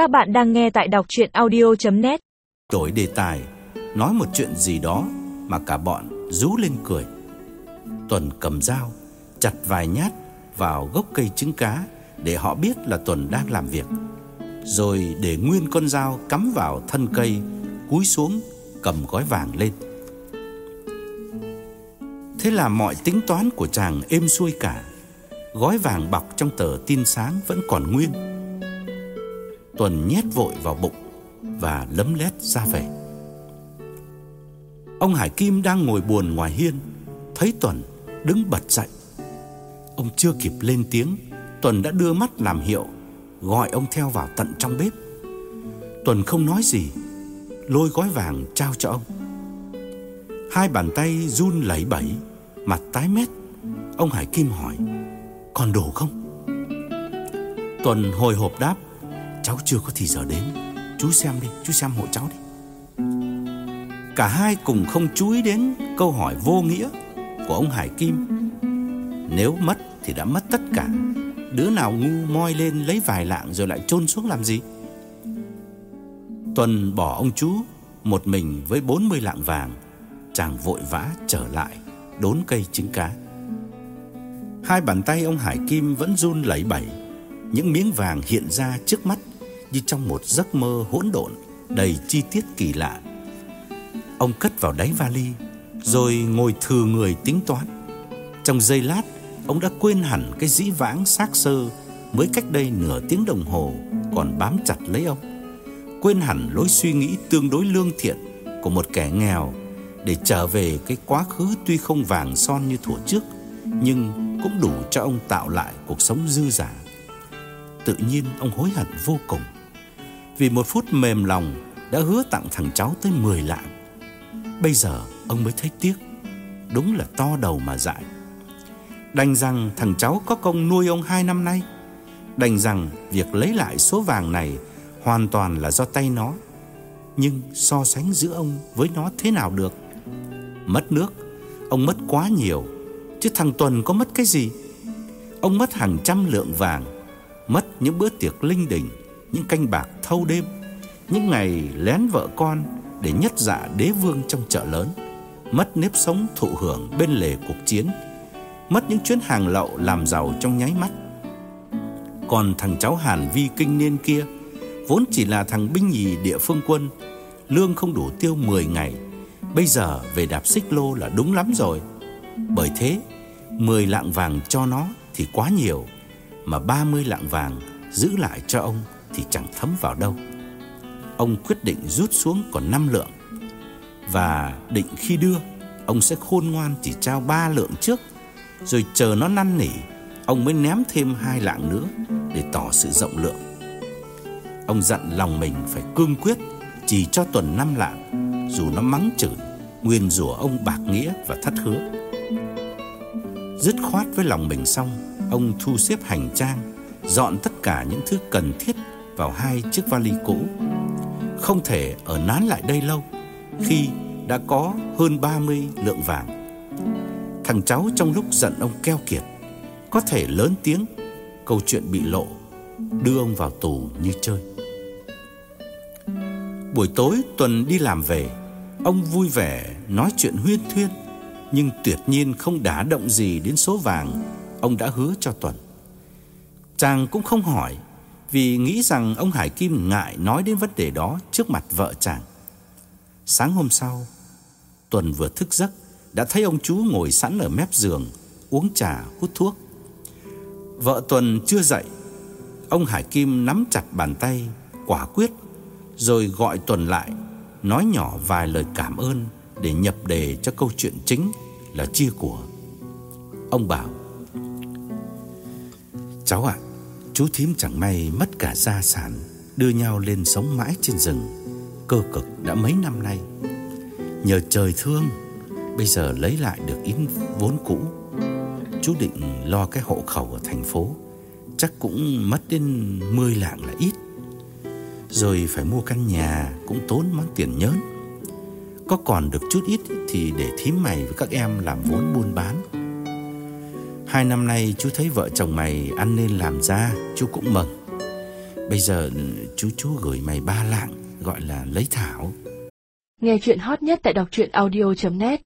Các bạn đang nghe tại đọc chuyện audio.net Đổi đề tài, nói một chuyện gì đó mà cả bọn rú lên cười. Tuần cầm dao, chặt vài nhát vào gốc cây trứng cá để họ biết là Tuần đang làm việc. Rồi để nguyên con dao cắm vào thân cây, cúi xuống cầm gói vàng lên. Thế là mọi tính toán của chàng êm xuôi cả. Gói vàng bọc trong tờ tin sáng vẫn còn nguyên. Tuần nhét vội vào bụng và lấm lét ra về. Ông Hải Kim đang ngồi buồn ngoài hiên, thấy Tuần đứng bật dậy. Ông chưa kịp lên tiếng, Tuần đã đưa mắt làm hiệu, gọi ông theo vào tận trong bếp. Tuần không nói gì, lôi gói vàng trao cho ông. Hai bàn tay run lẩy bẩy, mặt tái mét. Ông Hải Kim hỏi: "Còn đủ không?" Tuần hồi hộp đáp: "Cháu chưa có thì giờ đến, chú xem đi, chú xem hộ cháu đi." Cả hai cùng không chú ý đến câu hỏi vô nghĩa của ông Hải Kim. Nếu mất thì đã mất tất cả, đứa nào ngu moi lên lấy vài lạng rồi lại chôn xuống làm gì? Tuần bỏ ông chú một mình với 40 lạng vàng, chàng vội vã trở lại đốn cây trứng cá. Hai bàn tay ông Hải Kim vẫn run lẩy bẩy, những miếng vàng hiện ra trước mắt như trong một giấc mơ hỗn độn đầy chi tiết kỳ lạ. Ông cất vào đáy vali, rồi ngồi thừ người tính toán. Trong giây lát, ông đã quên hẳn cái dĩ vãng xác sơ mới cách đây nửa tiếng đồng hồ còn bám chặt lấy ông. Quên hẳn lối suy nghĩ tương đối lương thiện của một kẻ nghèo để trở về cái quá khứ tuy không vàng son như thuở trước, nhưng cũng đủ cho ông tạo lại cuộc sống dư giả. Tự nhiên ông hối hận vô cùng. Vì một phút mềm lòng đã hứa tặng thằng cháu tới 10 lạng. Bây giờ ông mới thấy tiếc, đúng là to đầu mà dại. Đành rằng thằng cháu có công nuôi ông hai năm nay. Đành rằng việc lấy lại số vàng này hoàn toàn là do tay nó. Nhưng so sánh giữa ông với nó thế nào được? Mất nước, ông mất quá nhiều, chứ thằng Tuần có mất cái gì? Ông mất hàng trăm lượng vàng, mất những bữa tiệc linh đình, những canh bạc thâu đêm, những ngày lén vợ con để nhất dạ đế vương trong chợ lớn, mất nếp sống thụ hưởng bên lề cuộc chiến, mất những chuyến hàng lậu làm giàu trong nháy mắt. Còn thằng cháu Hàn Vi kinh niên kia, vốn chỉ là thằng binh nhì địa phương quân, lương không đủ tiêu 10 ngày, bây giờ về đạp xích lô là đúng lắm rồi. Bởi thế, 10 lạng vàng cho nó thì quá nhiều, mà 30 lạng vàng giữ lại cho ông thì chẳng thấm vào đâu. Ông quyết định rút xuống còn 5 lượng và định khi đưa, ông sẽ khôn ngoan chỉ trao 3 lượng trước, rồi chờ nó năn nỉ, ông mới ném thêm hai lạng nữa để tỏ sự rộng lượng. Ông dặn lòng mình phải cương quyết chỉ cho tuần năm lạng, dù nó mắng chửi, nguyên rủa ông bạc nghĩa và thất hứa. Dứt khoát với lòng mình xong, ông thu xếp hành trang, dọn tất cả những thứ cần thiết vào hai chiếc vali cũ. Không thể ở nán lại đây lâu khi đã có hơn 30 lượng vàng. Thằng cháu trong lúc giận ông keo kiệt, có thể lớn tiếng, câu chuyện bị lộ, đưa ông vào tù như chơi. Buổi tối Tuần đi làm về, ông vui vẻ nói chuyện huyên thuyên, nhưng tuyệt nhiên không đả động gì đến số vàng ông đã hứa cho Tuần. Chàng cũng không hỏi, vì nghĩ rằng ông Hải Kim ngại nói đến vấn đề đó trước mặt vợ chàng. Sáng hôm sau, Tuần vừa thức giấc đã thấy ông chú ngồi sẵn ở mép giường, uống trà, hút thuốc. Vợ Tuần chưa dậy, ông Hải Kim nắm chặt bàn tay, quả quyết rồi gọi Tuần lại, nói nhỏ vài lời cảm ơn để nhập đề cho câu chuyện chính là chia của. Ông bảo: "Cháu ạ, chú thím chẳng may mất cả gia sản, đưa nhau lên sống mãi trên rừng, cơ cực đã mấy năm nay. Nhờ trời thương, bây giờ lấy lại được ít vốn cũ. Chú định lo cái hộ khẩu ở thành phố, chắc cũng mất đến 10 lạng là ít." Rồi phải mua căn nhà cũng tốn món tiền nhớn Có còn được chút ít thì để thím mày với các em làm vốn buôn bán Hai năm nay chú thấy vợ chồng mày ăn nên làm ra, Chú cũng mừng Bây giờ, chú chú gửi mày ba lạng, gọi là lấy thảo. Nghe chuyện hot nhất tại đọc truyện audio.net